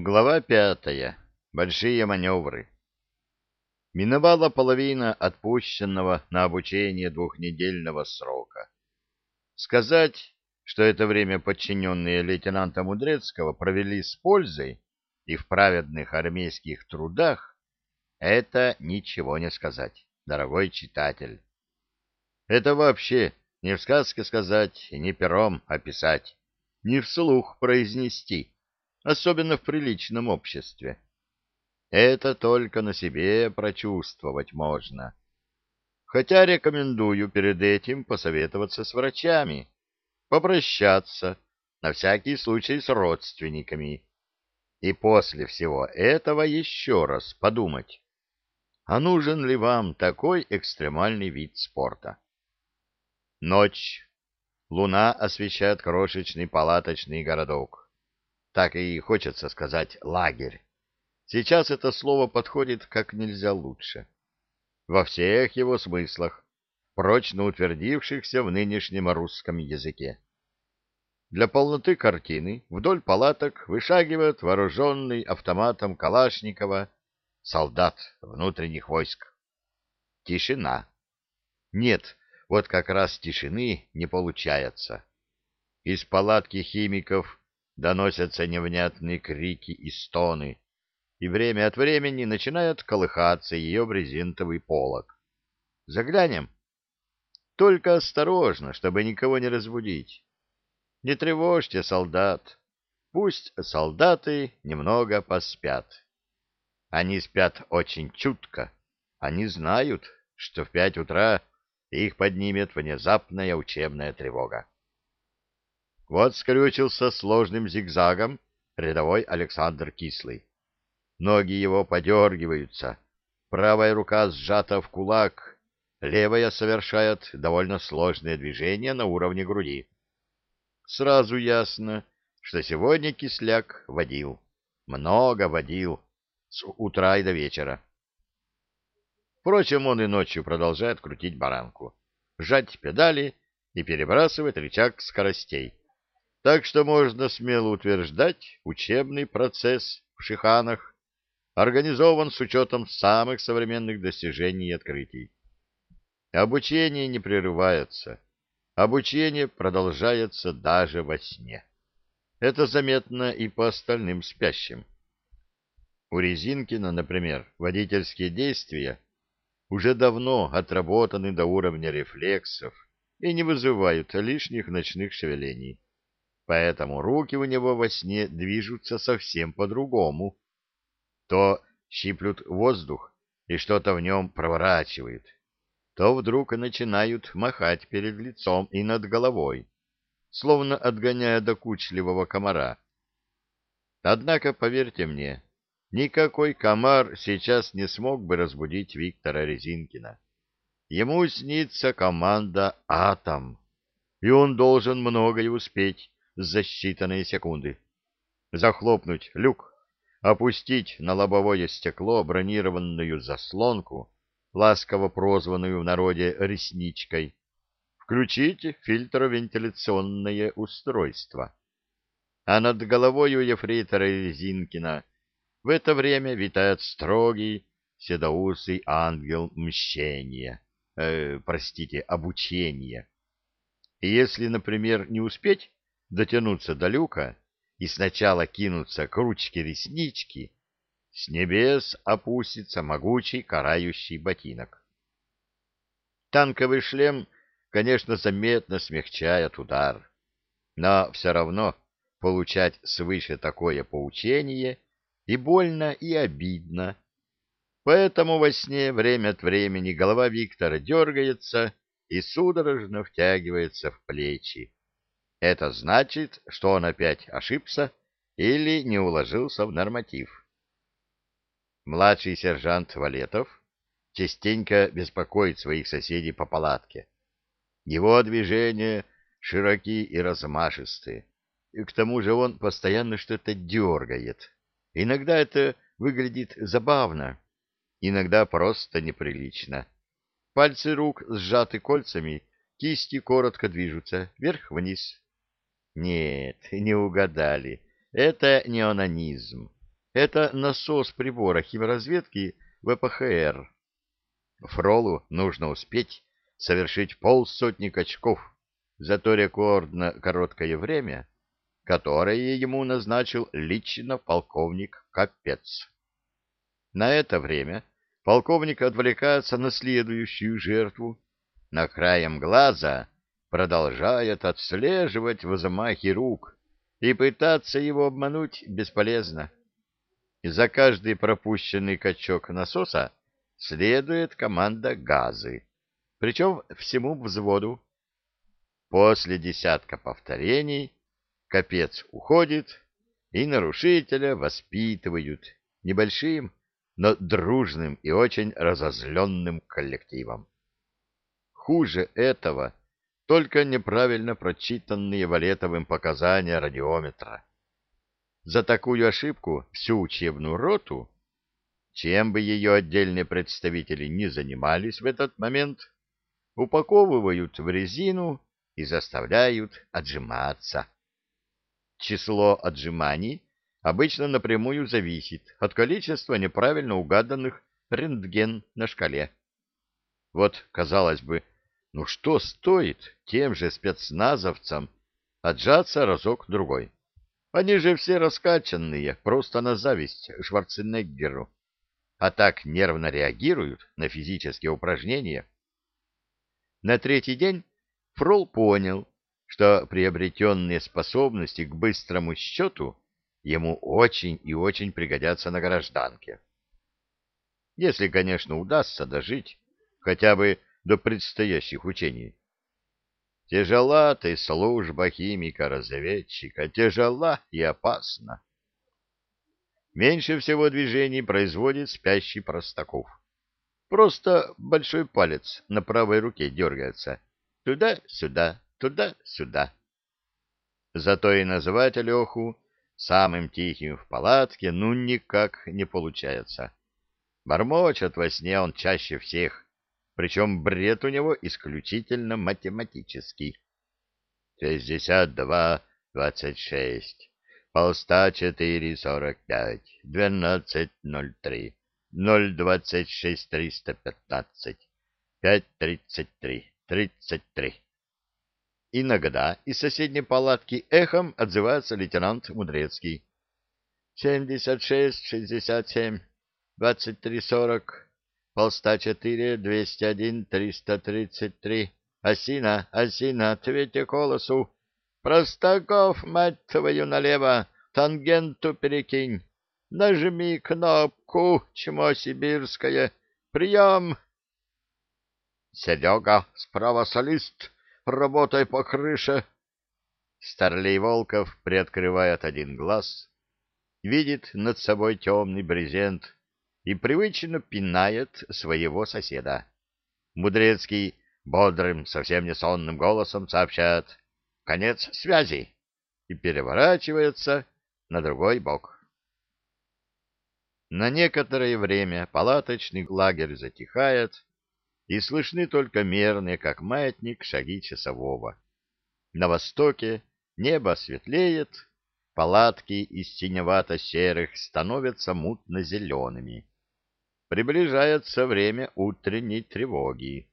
Глава пятая. Большие маневры. Миновала половина отпущенного на обучение двухнедельного срока. Сказать, что это время подчиненные лейтенанта Мудрецкого провели с пользой и в праведных армейских трудах, это ничего не сказать, дорогой читатель. Это вообще не в сказке сказать, не пером описать, не вслух произнести — особенно в приличном обществе. Это только на себе прочувствовать можно. Хотя рекомендую перед этим посоветоваться с врачами, попрощаться, на всякий случай с родственниками, и после всего этого еще раз подумать, а нужен ли вам такой экстремальный вид спорта. Ночь. Луна освещает крошечный палаточный городок. Так и хочется сказать «лагерь». Сейчас это слово подходит как нельзя лучше. Во всех его смыслах, прочно утвердившихся в нынешнем русском языке. Для полноты картины вдоль палаток вышагивает вооруженный автоматом Калашникова солдат внутренних войск. Тишина. Нет, вот как раз тишины не получается. Из палатки химиков доносятся невнятные крики и стоны, и время от времени начинает колыхаться ее брезентовый полог. Заглянем? Только осторожно, чтобы никого не разбудить. Не тревожьте солдат. Пусть солдаты немного поспят. Они спят очень чутко. Они знают, что в пять утра их поднимет внезапная учебная тревога. Вот скрючился сложным зигзагом рядовой Александр Кислый. Ноги его подергиваются, правая рука сжата в кулак, левая совершает довольно сложные движения на уровне груди. Сразу ясно, что сегодня кисляк водил, много водил, с утра и до вечера. Впрочем, он и ночью продолжает крутить баранку, сжать педали и перебрасывать рычаг скоростей. Так что можно смело утверждать, учебный процесс в Шиханах организован с учетом самых современных достижений и открытий. Обучение не прерывается. Обучение продолжается даже во сне. Это заметно и по остальным спящим. У Резинкина, например, водительские действия уже давно отработаны до уровня рефлексов и не вызывают лишних ночных шевелений поэтому руки у него во сне движутся совсем по-другому. То щиплют воздух и что-то в нем проворачивает, то вдруг начинают махать перед лицом и над головой, словно отгоняя докучливого комара. Однако, поверьте мне, никакой комар сейчас не смог бы разбудить Виктора Резинкина. Ему снится команда «Атом», и он должен многое успеть, за считанные секунды. Захлопнуть люк, опустить на лобовое стекло бронированную заслонку, ласково прозванную в народе «ресничкой», включить фильтровентиляционное устройство. А над головой у ефрейтора Резинкина в это время витает строгий седоусый ангел мщения, э, простите, обучения. И если, например, не успеть, дотянуться до люка и сначала кинуться к ручке реснички, с небес опустится могучий карающий ботинок. Танковый шлем, конечно, заметно смягчает удар, но все равно получать свыше такое поучение и больно, и обидно. Поэтому во сне время от времени голова Виктора дергается и судорожно втягивается в плечи. Это значит, что он опять ошибся или не уложился в норматив. Младший сержант Валетов частенько беспокоит своих соседей по палатке. Его движения широки и размашисты, и к тому же он постоянно что-то дергает. Иногда это выглядит забавно, иногда просто неприлично. Пальцы рук сжаты кольцами, кисти коротко движутся вверх-вниз, нет, не угадали. Это не анонизм. Это насос прибора химоразведки ВПХР. Фролу нужно успеть совершить полсотни качков за то рекордно короткое время, которое ему назначил лично полковник Капец. На это время полковник отвлекается на следующую жертву, на краем глаза продолжает отслеживать в рук, и пытаться его обмануть бесполезно. И За каждый пропущенный качок насоса следует команда газы, причем всему взводу. После десятка повторений капец уходит, и нарушителя воспитывают небольшим, но дружным и очень разозленным коллективом. Хуже этого только неправильно прочитанные Валетовым показания радиометра. За такую ошибку всю учебную роту, чем бы ее отдельные представители не занимались в этот момент, упаковывают в резину и заставляют отжиматься. Число отжиманий обычно напрямую зависит от количества неправильно угаданных рентген на шкале. Вот, казалось бы, ну что стоит тем же спецназовцам отжаться разок-другой? Они же все раскачанные, просто на зависть Шварценеггеру. А так нервно реагируют на физические упражнения. На третий день Фрол понял, что приобретенные способности к быстрому счету ему очень и очень пригодятся на гражданке. Если, конечно, удастся дожить хотя бы до предстоящих учений. Тяжела ты служба химика-разведчика, тяжела и опасна. Меньше всего движений производит спящий Простаков. Просто большой палец на правой руке дергается. Туда-сюда, туда-сюда. Зато и называть Леху самым тихим в палатке ну никак не получается. Бормочет во сне он чаще всех причем бред у него исключительно математический. 62, 26, полста 4, 45, 12, 03, 026, 315, 5, 33, 33. Иногда из соседней палатки эхом отзывается лейтенант Мудрецкий. 76, 67, 23, 40, Полста четыре, двести один, триста тридцать три. Осина, осина, ответьте колосу. Простаков, мать твою, налево, тангенту перекинь. Нажми кнопку, чмо сибирское. Прием! Серега, справа солист, работай по крыше. Старлей Волков приоткрывает один глаз, видит над собой темный брезент — и привычно пинает своего соседа. Мудрецкий бодрым, совсем не сонным голосом сообщает «Конец связи!» и переворачивается на другой бок. На некоторое время палаточный лагерь затихает, и слышны только мерные, как маятник, шаги часового. На востоке небо светлеет, палатки из синевато-серых становятся мутно-зелеными приближается время утренней тревоги.